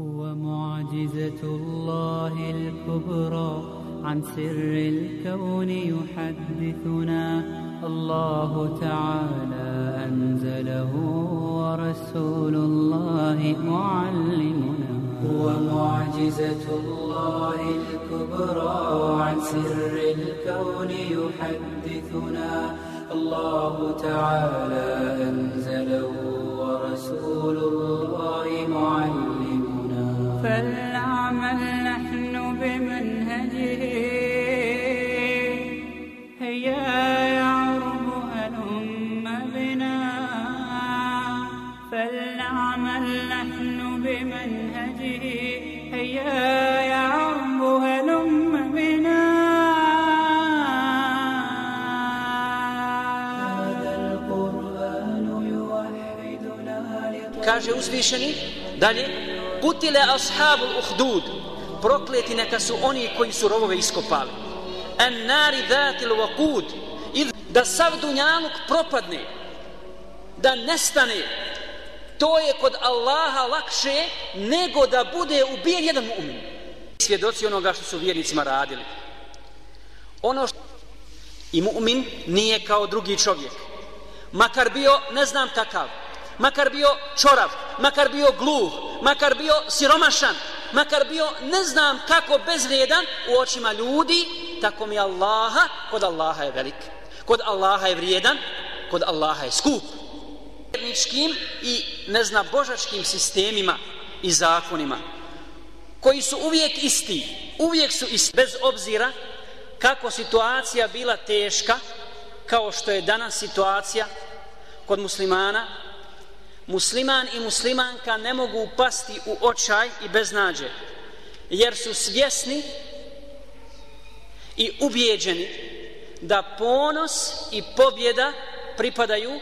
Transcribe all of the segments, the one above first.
هو معجزة الله الكبرى عن سر الكون يحدثنا. الله تعالى أنزله ورسول الله معلمنا. هو معجزة الله الكبرى عن سر الكون يحدثنا. الله تعالى أنزله ورسول الله معلمنا. فلنعمل نحن بمنهجه. هيا يعرب هلم بنا. فلنعمل نحن بمنهجه. هيا يعرب هلم بنا. هذا القرآن يوحدنا Kaže uzvišeni, dalje, Kutile ashabu uhdud, prokleti neka su oni koji su rovove iskopali. En nari datil vakud, da sav dunjaluk propadne, da nestane, to je kod Allaha lakše nego da bude ubijen jedan mu'min. Svjedoci onoga što su vjernicima radili. Ono što i mu'min nije kao drugi čovjek. Makar bio ne znam kakav, makar bio čorav, makar bio gluh, makar bio siromašan, makar bio ne znam kako bezvrijedan u očima ljudi, tako mi Allaha, kod Allaha je velik. Kod Allaha je vrijedan, kod Allaha je skup. Vjerničkim i ne znam božačkim sistemima i zakonima koji su uvijek isti, uvijek su isti, bez obzira kako situacija bila teška, kao što je danas situacija kod muslimana, musliman i muslimanka ne mogu upasti u očaj i beznađe, jer su svjesni i ubijeđeni da ponos i pobjeda pripadaju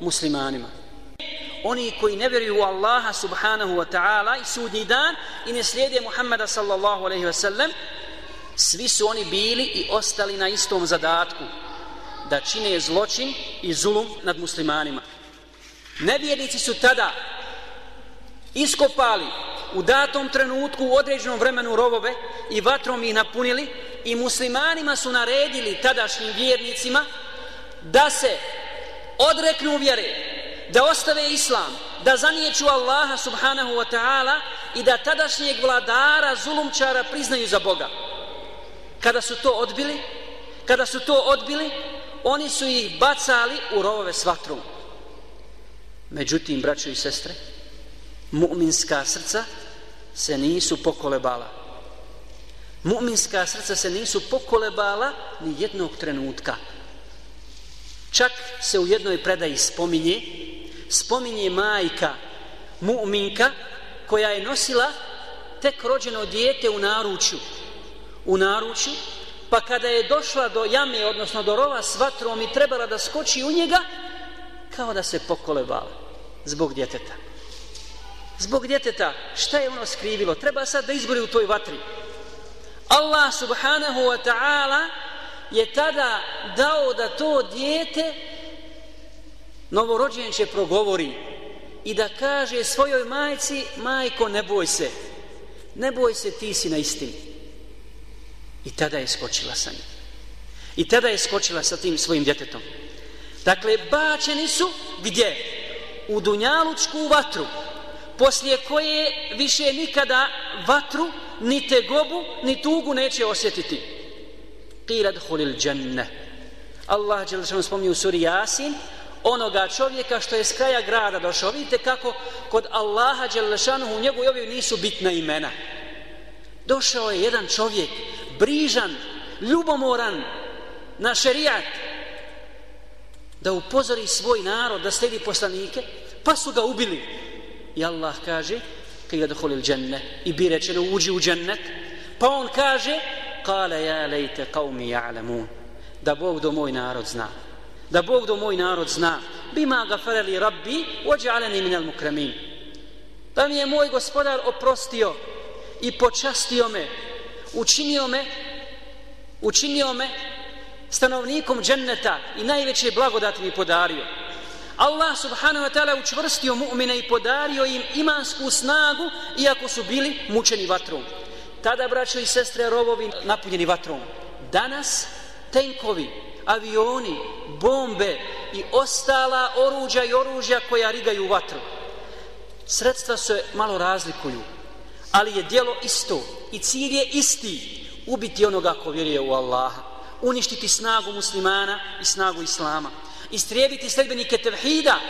muslimanima. Oni koji ne vjeruju u Allaha subhanahu wa ta'ala i sudnji dan i ne slijede Muhammeda sallallahu alaihi wa sallam, svi su oni bili i ostali na istom zadatku da čine zločin i zulum nad muslimanima. Nevjernici su tada iskopali u datom trenutku u određenom vremenu rovove i vatrom ih napunili i muslimanima su naredili tadašnjim vjernicima da se odreknu vjere, da ostave islam, da zanijeću Allaha subhanahu wa ta'ala i da tadašnjeg vladara zulumčara priznaju za Boga. Kada su to odbili, kada su to odbili, oni su ih bacali u rovove s vatrom. Međutim, braćo i sestre, mu'minska srca se nisu pokolebala. Mu'minska srca se nisu pokolebala ni jednog trenutka. Čak se u jednoj predaji spominje, spominje majka mu'minka koja je nosila tek rođeno dijete u naručju. U naručju, pa kada je došla do jame, odnosno do rova s vatrom i trebala da skoči u njega, kao da se pokolebala zbog djeteta. Zbog djeteta, šta je ono skrivilo? Treba sad da izgori u toj vatri. Allah subhanahu wa ta'ala je tada dao da to dijete novorođenče progovori i da kaže svojoj majci, majko ne boj se, ne boj se ti si na istini. I tada je skočila sa njim. I tada je skočila sa tim svojim djetetom. Dakle, bačeni su gdje? U Dunjalučku vatru, poslije koje više nikada vatru, ni tegobu, ni tugu neće osjetiti. Qila hulil dženne. Allah je što spomnio u suri Jasin, onoga čovjeka što je s kraja grada došao. Vidite kako kod Allaha Đelešanu u njegovoj objavi nisu bitna imena. Došao je jedan čovjek, brižan, ljubomoran na šerijat, da upozori svoj narod, da sledi poslanike, pa su ga ubili. I Allah kaže, kaj ga dženne, i bi rečeno uđi u džennet, pa on kaže, kale ja lejte qavmi ja'lamun, da Bog do moj narod zna. Da Bog do moj narod zna. Bima ga farali rabbi, ođa'aleni minel mukramin. Da mi je moj gospodar oprostio i počastio me, učinio me, učinio me stanovnikom dženneta i najveće blagodati mi podario. Allah subhanahu wa ta'ala učvrstio mu'mine i podario im imansku snagu iako su bili mučeni vatrom. Tada, braćo i sestre, rovovi napunjeni vatrom. Danas tenkovi, avioni, bombe i ostala oruđa i oružja koja rigaju vatru. Sredstva se malo razlikuju, ali je dijelo isto i cilj je isti ubiti onoga ko vjeruje u Allaha, uništiti snagu muslimana i snagu islama, istrijebiti sledbenike tevhida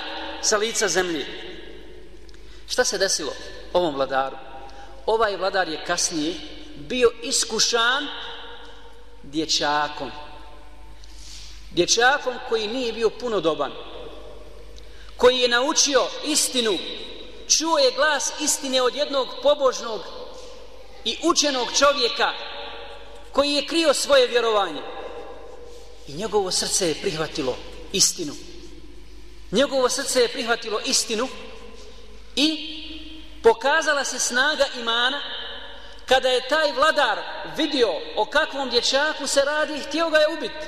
sa lica zemlje. Šta se desilo ovom vladaru? Ovaj vladar je kasnije bio iskušan dječakom. Dječakom koji nije bio puno doban. Koji je naučio istinu. Čuo je glas istine od jednog pobožnog i učenog čovjeka koji je krio svoje vjerovanje. I njegovo srce je prihvatilo istinu. Njegovo srce je prihvatilo istinu i pokazala se snaga imana kada je taj vladar vidio o kakvom dječaku se radi, htio ga je ubiti.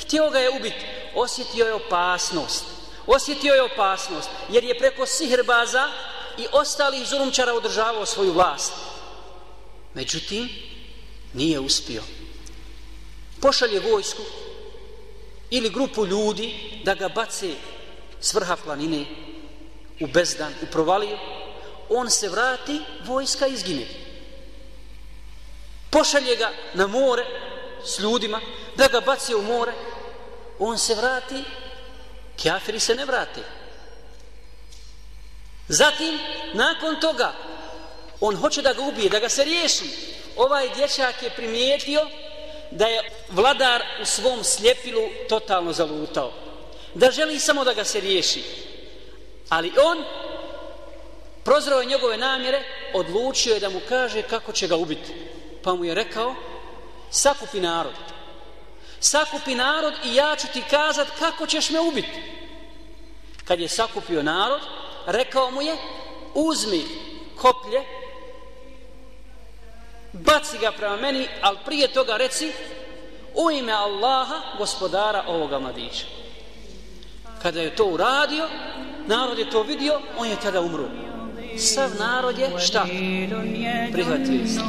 Htio ga je ubiti. Osjetio je opasnost. Osjetio je opasnost jer je preko sihrbaza i ostalih zulumčara održavao svoju vlast. Međutim, nije uspio. Pošalje vojsku ili grupu ljudi da ga bace s vrha planine u bezdan, u provaliju, on se vrati, vojska izgine. Pošalje ga na more s ljudima, da ga bace u more, on se vrati, kjafiri se ne vrati. Zatim, nakon toga, on hoće da ga ubije, da ga se riješi. Ovaj dječak je primijetio da je vladar u svom sljepilu totalno zalutao. Da želi samo da ga se riješi. Ali on, prozrao je njegove namjere, odlučio je da mu kaže kako će ga ubiti. Pa mu je rekao, sakupi narod. Sakupi narod i ja ću ti kazat kako ćeš me ubiti. Kad je sakupio narod, rekao mu je, uzmi koplje baci ga prema meni, ali prije toga reci u ime Allaha, gospodara ovoga mladića. Kada je to uradio, narod je to vidio, on je tada umro. Sav narod je šta? Prihvatili se.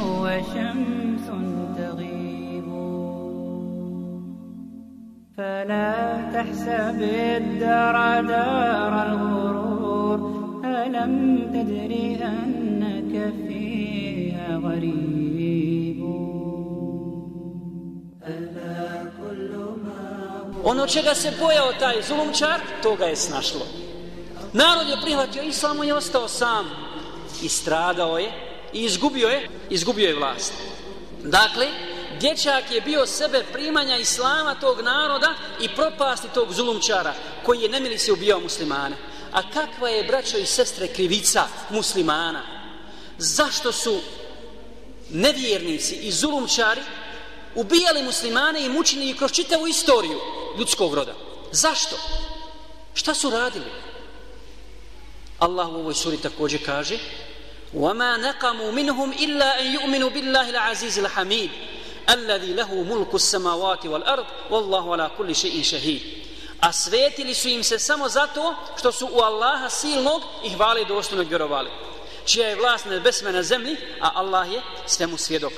فلا تحسب الدار دار الغرور ألم تدري أنك فيها غريب Ono čega se bojao taj zulumčar, to ga je snašlo. Narod je prihvatio islam, on je ostao sam. I stradao je, i izgubio je, izgubio je vlast. Dakle, dječak je bio sebe primanja islama tog naroda i propasti tog zulumčara, koji je nemili se ubijao muslimane. A kakva je, braćo i sestre, krivica muslimana? Zašto su nevjernici i zulumčari ubijali muslimane i mučili ih kroz čitavu istoriju ljudskog roda. Zašto? Šta su radili? Allah u ovoj suri također kaže وَمَا نَقَمُوا مِنْهُمْ إِلَّا أَنْ يُؤْمِنُوا بِاللَّهِ الْعَزِيزِ الْحَمِيدِ الَّذِي لَهُ مُلْكُ السَّمَوَاتِ وَالْأَرْضِ وَاللَّهُ عَلَى كُلِّ شَيْءٍ شَهِيدٍ A svetili su im se samo zato što su u Allaha silnog i hvali dostojnog vjerovali. Čija je vlast na nebesme na zemlji, a Allah je svemu svjedok.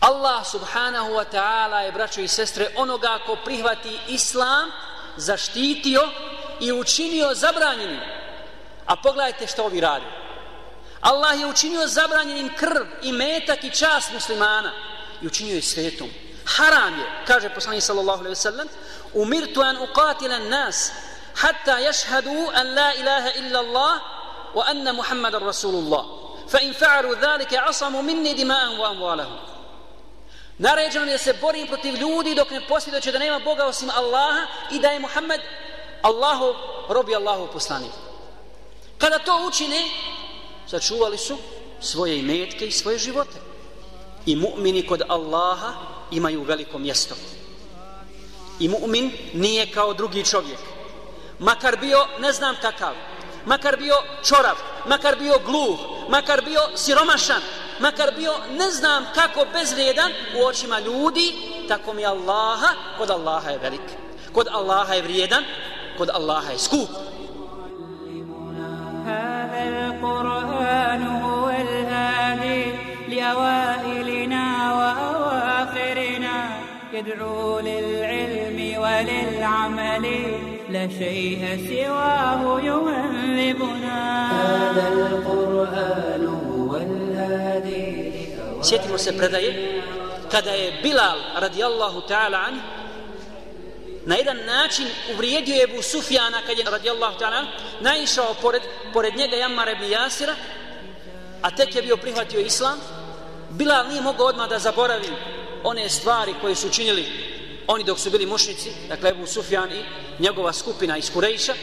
Allah subhanahu wa ta'ala je, braćo i sestre, onoga ko prihvati islam, zaštitio i učinio zabranjenim. A pogledajte što ovi radi. Allah je učinio zabranjenim krv i metak i čast muslimana i učinio je svetom. Haram je, kaže poslanik sallallahu alaihi sallam, umirtu an uqatilan nas hatta jašhadu an la ilaha illa Allah wa anna Muhammadar Rasulullah. Fa in fa'alu dhalike asamu minni dima'an wa amwalahum. Naređeno je da se borim protiv ljudi dok ne posvjedoće da nema Boga osim Allaha i da je Muhammed Allahu, robi Allahu poslanik. Kada to učine, sačuvali su svoje imetke i svoje živote. I mu'mini kod Allaha imaju veliko mjesto. I mu'min nije kao drugi čovjek. Makar bio ne znam kakav, makar bio čorav, makar bio gluh, makar bio siromašan, makar bio ne znam kako bezvrijedan u očima ljudi, tako mi Allaha, kod Allaha je velik. Kod Allaha je vrijedan, kod Allaha je skup. هذا القرآن هو الهادي لأوائلنا وأواخرنا يدعو للعلم وللعمل لا شيء سواه يهذبنا هذا القرآن هو Sjetimo se predaje kada je Bilal radijallahu ta'ala an na jedan način uvrijedio je Ebu Sufjana kad je radijallahu ta'ala naišao pored, pored njega Jammar ibn Jasira a tek je bio prihvatio islam. Bilal nije mogao odmah da zaboravi one stvari koje su činili oni dok su bili mušnici dakle Ebu Sufjan i njegova skupina iz Kurejša.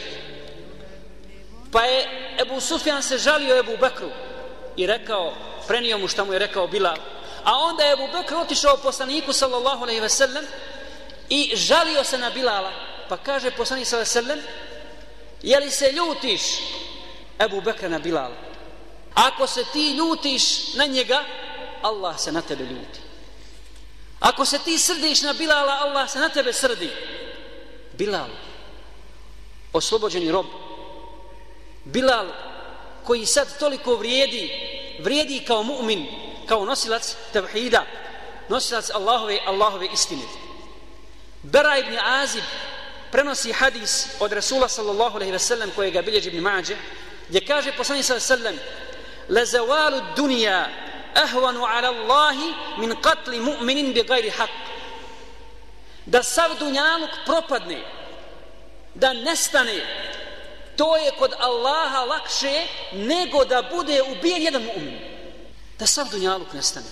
Pa je Ebu Sufjan se žalio Ebu Bekru i rekao prenio mu šta mu je rekao Bilal a onda je Ebu Bekr otišao poslaniku sallallahu alaihi ve sellem i žalio se na Bilala. Pa kaže poslanik sallallahu alaihi ve sellem je li se ljutiš Ebu Bekra na Bilala? Ako se ti ljutiš na njega Allah se na tebe ljuti. Ako se ti srdiš na Bilala Allah se na tebe srdi. Bilal oslobođeni rob. Bilal koji sad toliko vrijedi vrijedi kao mu'min kao nosilac tevhida nosilac Allahove Allahove istine. Bera ibn Azib prenosi hadis od Rasula sallallahu alaihi ve sellem kojega bilježi ibn Mađe gdje kaže poslanik sallallahu alaihi ve sellem la zawalu dunja ahwanu ala Allahi min qatli mu'minin bi gajri haq. Da sav dunjaluk propadne da nestane to je kod Allaha lakše nego da bude ubijen jedan mu'min. Da sav dunjaluk nestane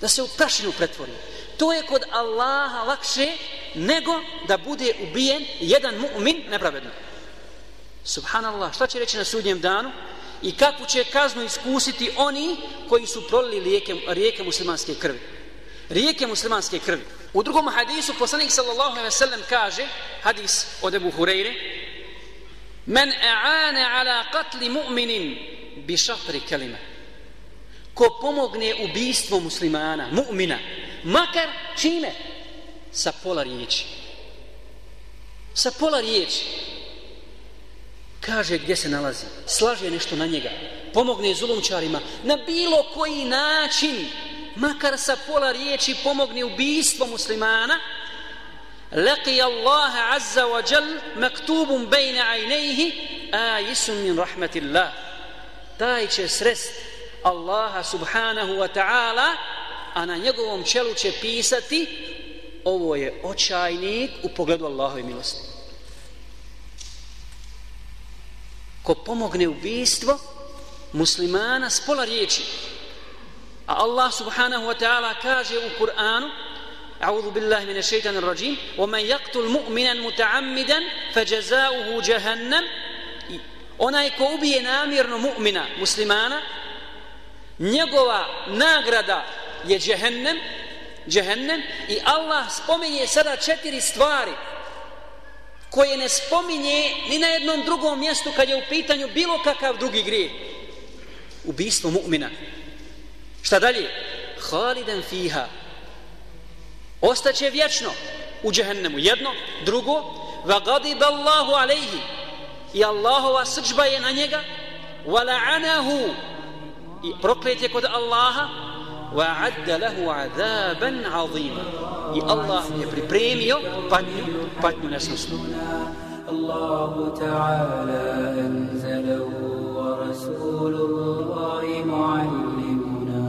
da se u prašinu pretvori. To je kod Allaha lakše nego da bude ubijen jedan mu'min nepravedno. Subhanallah šta će reći na sudnjem danu? I kakvu će kaznu iskusiti oni koji su prolili rijeke, rijeke muslimanske krvi? Rijeke muslimanske krvi. U drugom hadisu poslanik sallallahu alejhi ve sellem kaže hadis od Abu Hurajre, men e'ane ala katli mu'minin bi šatri kelime ko pomogne ubijstvo muslimana, mu'mina, makar čime? Sa pola riječi. Sa pola riječi. Kaže gdje se nalazi. Slaže nešto na njega. Pomogne zulumčarima. Na bilo koji način. Makar sa pola riječi pomogne ubijstvo muslimana. لقي الله azza wa مكتوب بين عينيه آيس من min rahmatillah. Taj će srest Allaha subhanahu wa ta'ala a na njegovom čelu će pisati ovo je očajnik u pogledu Allahove milosti ko pomogne ubijstvo muslimana s pola riječi a Allah subhanahu wa ta'ala kaže u Kur'anu أعوذ بالله من الشيطان الرجيم ومن يقتل مؤمنا متعمدا فجزاؤه جهنم onaj ko ubije namjerno mu'mina, muslimana, njegova nagrada je džehennem, džehennem i Allah spominje sada četiri stvari koje ne spominje ni na jednom drugom mjestu kad je u pitanju bilo kakav drugi grije. Ubistvo mu'mina. Šta dalje? Haliden fiha. Ostaće vječno u džehennemu. Jedno, drugo, va gadib Allahu alejhi. I Allahova srđba je na njega. Wa la'anahu i proklet je kod Allaha wa adda lahu azaban azima i Allah je pripremio patnju patnju nesnosnu الله تعالى أنزله ورسول الله معلمنا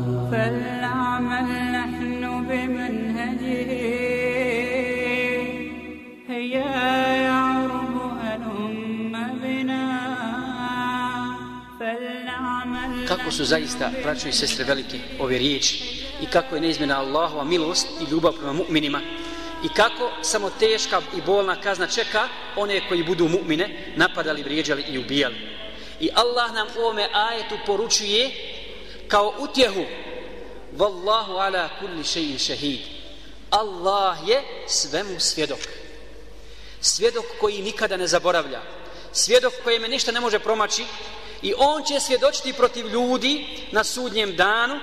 Kako su zaista braćo i sestre velike ove riječi? I kako je neizmjena Allahova milost i ljubav prema mu'minima? I kako samo teška i bolna kazna čeka one koji budu mu'mine napadali, vrijeđali i ubijali? I Allah nam u ovome ajetu poručuje kao utjehu Wallahu ala kulli še'in šehid Allah je svemu svjedok. Svjedok koji nikada ne zaboravlja. Svjedok kojeme ništa ne može promaći i on će svjedočiti protiv ljudi na sudnjem danu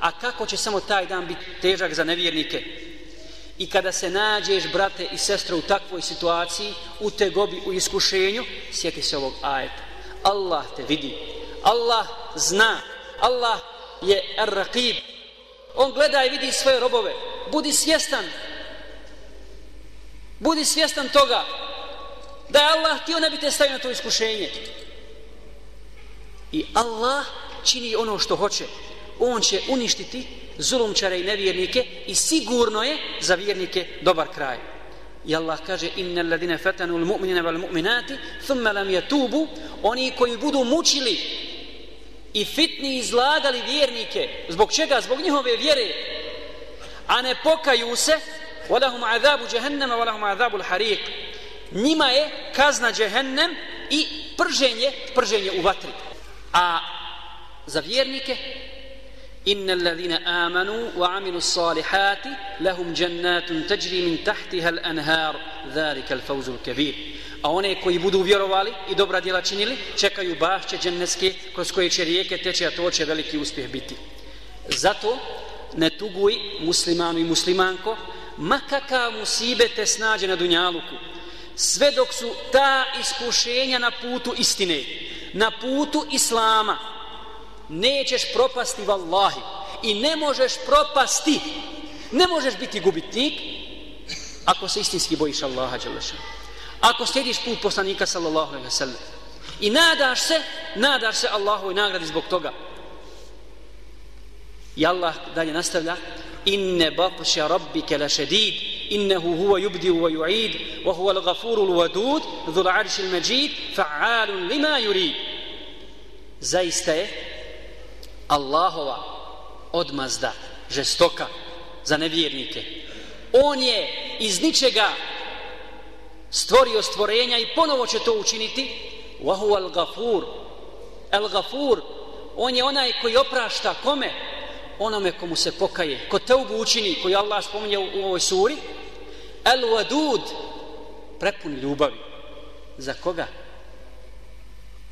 a kako će samo taj dan biti težak za nevjernike I kada se nađeš, brate i sestre, u takvoj situaciji, u tegobi, u iskušenju, sjeti se ovog ajeta. Allah te vidi. Allah zna. Allah je ar-raqib. On gleda i vidi svoje robove. Budi svjestan. Budi svjestan toga da je Allah htio ne bi te stavio na to iskušenje. I Allah čini ono što hoće. On će uništiti zulumčare i nevjernike i sigurno je za vjernike dobar kraj. I Allah kaže innal ladina fatanu al mu'minina wal mu'minati thumma lam yatubu. Oni koji budu mučili i fitni izlagali vjernike zbog čega? Zbog njihove vjere. A ne pokaju se walahum azabu jahannama walahum azabu al hariq njima je kazna džehennem i prženje prženje u vatri a za vjernike innal ladina amanu wa amilu salihati lahum jannatun tajri min tahtiha al anhar dhalika al fawzul kabir. A one koji budu vjerovali i dobra djela činili čekaju bašće dženneske kroz koje će rijeke teče a to će veliki uspjeh biti. Zato ne tuguj muslimanu i muslimanko ma kakav musibe te snađe na dunjaluku sve dok su ta iskušenja na putu istine na putu islama, nećeš propasti vallahi i ne možeš propasti. Ne možeš biti gubitnik ako se istinski bojiš Allaha Đelešan ako slijediš put poslanika sallallahu alaihi sallam i nadaš se nadaš se Allahu nagradi zbog toga. I Allah dalje nastavlja inne batša rabbike la šedid إنه huwa يبدئ wa yu'id wa huwa al-ghafuru al-wadud dhul يريد al-majid fa'alun yurid zaista je Allahova odmazda, žestoka za nevjernike. On je iz ničega stvorio stvorenja i ponovo će to učiniti. Wahu al-gafur. Al-gafur, on je onaj koji oprašta kome? Onome komu se pokaje. Ko te učini, koji Allah spominje u, u ovoj suri. Al-wadud, prepun ljubavi. Za koga?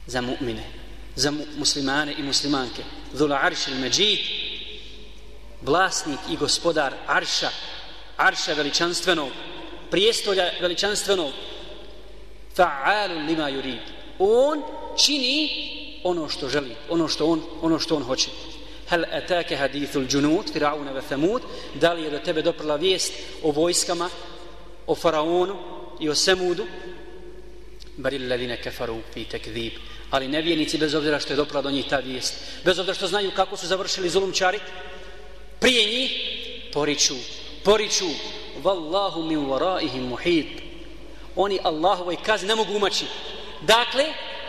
Za mu'mine za muslimane i muslimanke. Dhul arš il međid, vlasnik i gospodar arša, arša veličanstvenog, prijestolja veličanstvenog, fa'alu lima yurid. On čini ono što želi, ono što on, ono što on hoće. Hal ataka hadithul junud Firauna wa Thamud, da li je do tebe doprla vijest o vojskama, o faraonu i o Semudu? Bar illadine kafaru fi tekdib. ali nevjernici bez obzira što je dopla do njih ta vijest bez obzira što znaju kako su završili zulumčari prije njih poriču poriču vallahu min varaihim muhit oni Allahovoj kazi ne mogu umaći dakle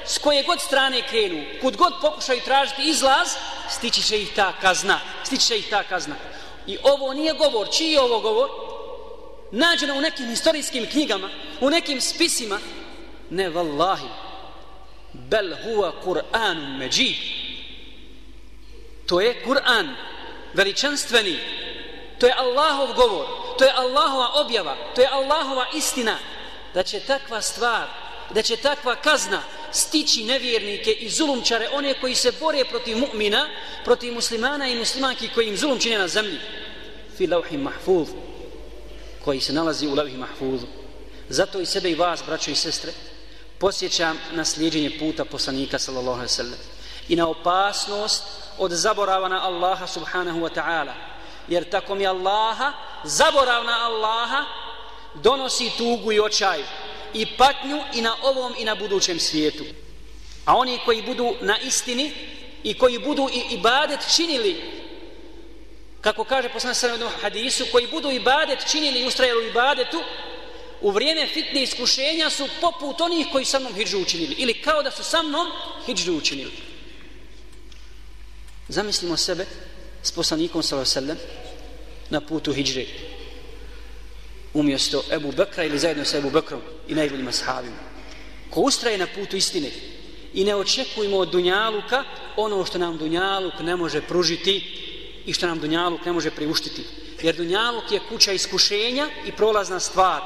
s koje god strane krenu kud god pokušaju tražiti izlaz stići će ih ta kazna stići će ih ta kazna i ovo nije govor čiji je ovo govor nađena u nekim historijskim knjigama u nekim spisima ne vallahi bel huwa Kur'an međid. To je Kur'an veličanstveni to je Allahov govor to je Allahova objava to je Allahova istina da će takva stvar da će takva kazna stići nevjernike i zulumčare one koji se bore protiv mu'mina protiv muslimana i muslimanki koji im zulum čine na zemlji. Fi lauhi mahfuz koji se nalazi u lauhi mahfuzu. Zato i sebe i vas braćo i sestre posjećam na slijedjenje puta poslanika sallallahu alaihi sallam i na opasnost od zaborava na Allaha subhanahu wa ta'ala. Jer tako mi Allaha zaborav na Allaha donosi tugu i očaj i patnju i na ovom i na budućem svijetu. A oni koji budu na istini i koji budu i ibadet činili kako kaže poslanik sallallahu jednom hadisu koji budu ibadet činili i ustrajali u ibadetu u vrijeme fitne iskušenja su poput onih koji sa mnom hijđu učinili ili kao da su sa mnom hijđu učinili. Zamislimo sebe s poslanikom sallam na putu hijđre umjesto Ebu Bekra ili zajedno sa Ebu Bekrom i najboljim ashabima. Ko ustraje na putu istine i ne očekujemo od Dunjaluka ono što nam Dunjaluk ne može pružiti i što nam Dunjaluk ne može priuštiti jer Dunjaluk je kuća iskušenja i prolazna stvar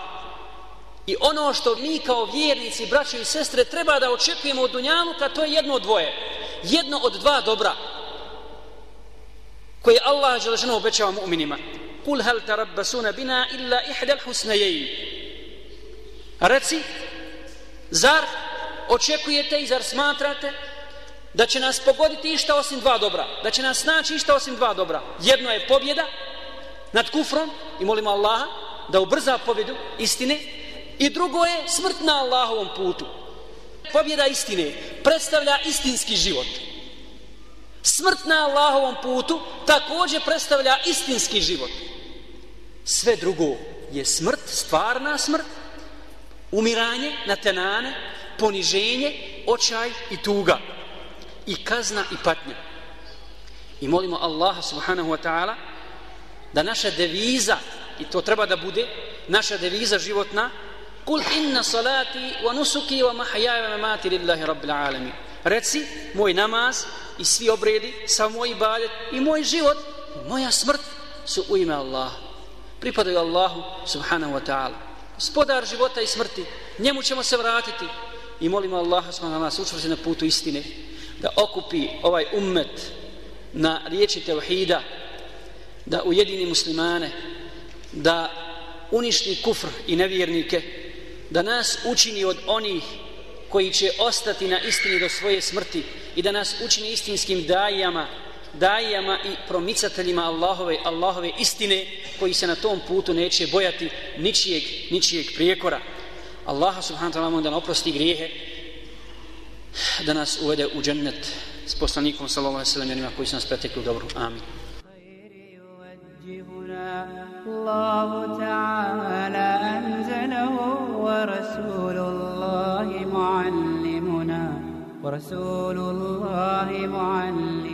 I ono što mi kao vjernici, braće i sestre, treba da očekujemo od Dunjaluka, to je jedno od dvoje. Jedno od dva dobra koje Allah Đelešanu obećava mu'minima. kul hal tarabbasuna bina illa ihdal husnajein. reci zar očekujete i zar smatrate da će nas pogoditi išta osim dva dobra. Da će nas naći išta osim dva dobra. Jedno je pobjeda nad kufrom i molimo Allaha da ubrza pobjedu istine i drugo je smrt na Allahovom putu. Pobjeda istine predstavlja istinski život. Smrt na Allahovom putu također predstavlja istinski život. Sve drugo je smrt, stvarna smrt umiranje na tenane poniženje, očaj i tuga i kazna i patnja. I molimo Allaha subhanahu wa ta'ala da naša deviza i to treba da bude naša deviza životna kul inna salati wa nusuki wa mahajaya wa mamati lillahi rabbil alamin. Reci moj namaz i svi obredi sa moj ibadet i moj život moja smrt su u ime Allaha. Pripadaju Allahu subhanahu wa ta'ala. Spodar života i smrti njemu ćemo se vratiti. I molimo Allaha subhanahu wa ta'ala učvrši na putu istine da okupi ovaj ummet na riječi tevhida da ujedini muslimane da uništi kufr i nevjernike da nas učini od onih koji će ostati na istini do svoje smrti i da nas učini istinskim dajama dajama i promicateljima Allahove Allahove istine koji se na tom putu neće bojati ničijeg, ničijeg prijekora. Allaha subhanahu wa ta'ala da oprosti grijehe da nas uvede u džennet s poslanikom sallallahu alejhi ve sellem koji su nas pretekli u dobru amin الله تعالى أنزله ورسول الله معلمنا ورسول الله معلمنا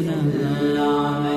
يحبونها